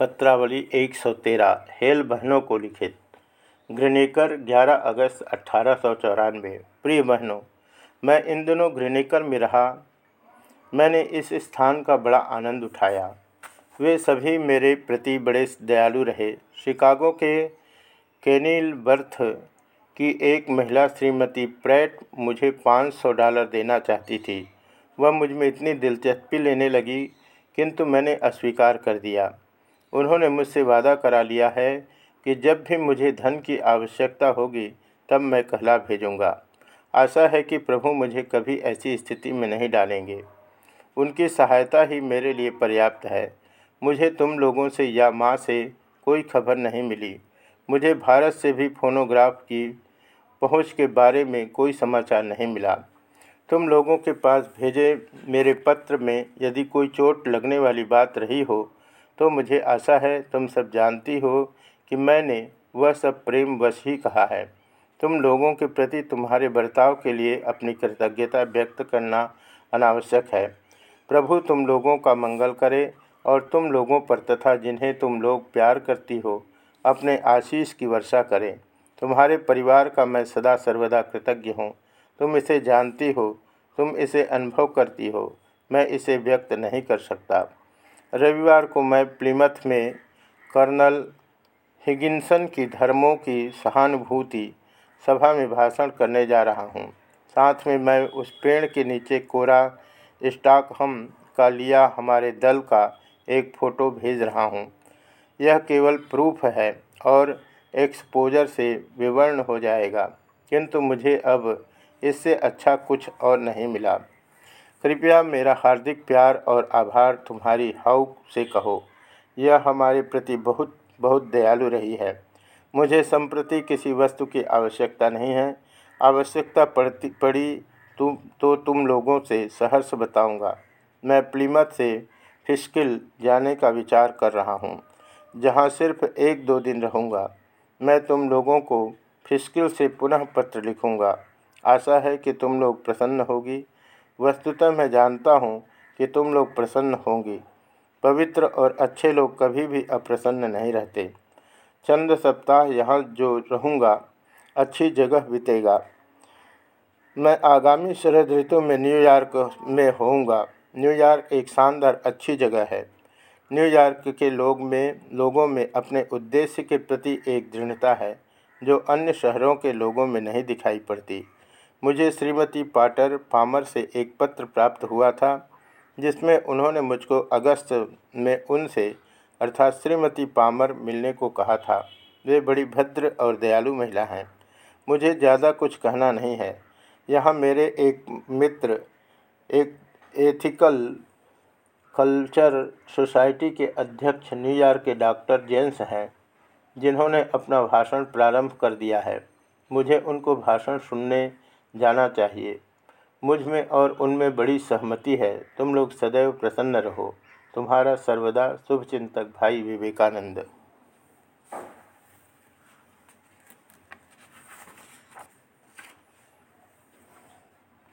पत्रावली 113 hello बहनों को लिखित। घृणिकर 11 अगस्त अट्ठारह प्रिय बहनों, मैं इन दिनों घृणिकर में रहा। मैंने इस स्थान का बड़ा आनंद उठाया। वे सभी मेरे प्रति बड़े दयालु रहे। शिकागो के केनिल बर्थ की एक महिला श्रीमती प्रैट मुझे 500 डॉलर देना चाहती थी। वह मुझमें इतनी दिलचस्पी लेने लगी, किंतु मैंने अस्वीकार कर दिया। उन्होंने मुझसे वादा करा लिया है कि जब भी मुझे धन की आवश्यकता होगी, तब मैं कहला भेजूँगा। आशा है कि प्रभु मुझे कभी ऐसी स्थिति में नहीं डालेंगे। उनकी सहायता ही मेरे लिए पर्याप्त है। मुझे तुम लोगों से या माँ से कोई खबर नहीं मिली। मुझे भारत से भी फोनोग्राफ की पहुँच के बारे में कोई समाचार नहीं मिला। तुम लोगों के पास भेजे मेरे पत्र में यदि कोई चोट लगने वाली बात रही हो तो मुझे आशा है तुम सब जानती हो कि मैंने वह सब प्रेम वश ही कहा है। तुम लोगों के प्रति तुम्हारे बर्ताव के लिए अपनी कृतज्ञता व्यक्त करना अनावश्यक है। प्रभु, तुम लोगों का मंगल करे और तुम लोगों पर तथा जिन्हें तुम लोग प्यार करती हो, अपने आशीष की वर्षा करें। तुम्हारे परिवार का मैं सदा सर्वदा कृतज्ञ हूँ। तुम इसे जानती हो, तुम इसे अनुभव करती हो, मैं इसे व्यक्त नहीं कर सकता। रविवार को मैं प्लीमथ में कर्नल हिगिंसन की धर्मों की सहानुभूति सभा में भाषण करने जा रहा हूँ। साथ में मैं उस पेड़ के नीचे कोरा स्टॉकहम का लिया हमारे दल का एक फ़ोटो भेज रहा हूँ। यह केवल प्रूफ है और एक्सपोजर से विवर्ण हो जाएगा, किंतु मुझे अब इससे अच्छा कुछ और नहीं मिला। कृपया मेरा हार्दिक प्यार और आभार तुम्हारी हाउ से कहो। यह हमारे प्रति बहुत बहुत दयालु रही है। मुझे संप्रति किसी वस्तु की आवश्यकता नहीं है। आवश्यकता पड़ती, पड़ी तुम तो तुम लोगों से सहर्ष बताऊँगा। मैं प्लीमत से फिस्किल जाने का विचार कर रहा हूँ, जहाँ सिर्फ़ एक दो दिन रहूँगा। मैं तुम लोगों को फिस्किल से पुनः पत्र लिखूँगा। आशा है कि तुम लोग प्रसन्न होगी। वस्तुतः मैं जानता हूँ कि तुम लोग प्रसन्न होंगी। पवित्र और अच्छे लोग कभी भी अप्रसन्न नहीं रहते। चंद सप्ताह यहाँ जो रहूँगा, अच्छी जगह बीतेगा। मैं आगामी शरद ऋतु में न्यूयॉर्क में होऊँगा। न्यूयॉर्क एक शानदार, अच्छी जगह है। न्यूयॉर्क के लोग में, लोगों में अपने उद्देश्य के प्रति एक दृढ़ता है, जो अन्य शहरों के लोगों में नहीं दिखाई पड़ती। मुझे श्रीमती पाटर पामर से एक पत्र प्राप्त हुआ था, जिसमें उन्होंने मुझको अगस्त में उनसे, अर्थात श्रीमती पामर मिलने को कहा था। वे बड़ी भद्र और दयालु महिला हैं। मुझे ज़्यादा कुछ कहना नहीं है। यहाँ मेरे एक मित्र, एक एथिकल कल्चर सोसाइटी के अध्यक्ष न्यूयॉर्क के डॉक्टर जेम्स हैं, जिन्होंने अपना भाषण प्रारंभ कर दिया है। मुझे उनको भाषण सुनने जाना चाहिए। मुझमें और उनमें बड़ी सहमति है। तुम लोग सदैव प्रसन्न रहो। तुम्हारा सर्वदा शुभचिंतक भाई विवेकानंद।